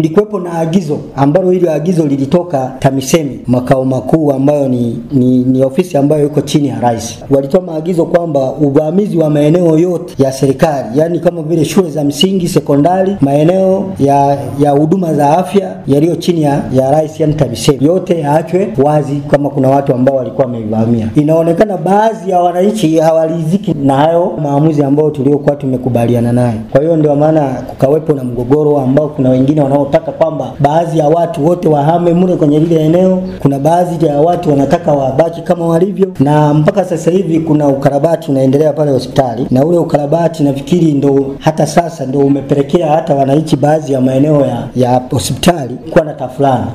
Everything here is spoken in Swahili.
kulikuwepo na agizo ambalo hilo agizo lilitoka TAMISEMI makao makuu ambayo ni, ni, ni ofisi ambayo iko chini ya rais. Walitoa maagizo kwamba uvamizi wa maeneo yote ya serikali, yani kama vile shule za msingi, sekondari, maeneo ya ya huduma za afya yaliyo chini ya, ya rais, yani TAMISEMI, yote yaachwe wazi kama kuna watu ambao walikuwa wameivamia. Inaonekana baadhi ya wananchi hawaridhiki na hayo maamuzi ambayo tuliokuwa tumekubaliana nayo. Kwa hiyo ndio maana kukawepo na mgogoro ambao kuna wengine wanaotaka kwamba baadhi ya watu wote wahame mle kwenye lile eneo. Kuna baadhi ya watu wanataka wabaki kama walivyo, na mpaka sasa hivi kuna ukarabati unaendelea pale hospitali, na ule ukarabati nafikiri ndo hata sasa ndo umepelekea hata wananchi baadhi ya maeneo ya, ya hospitali kuwa na tafulani.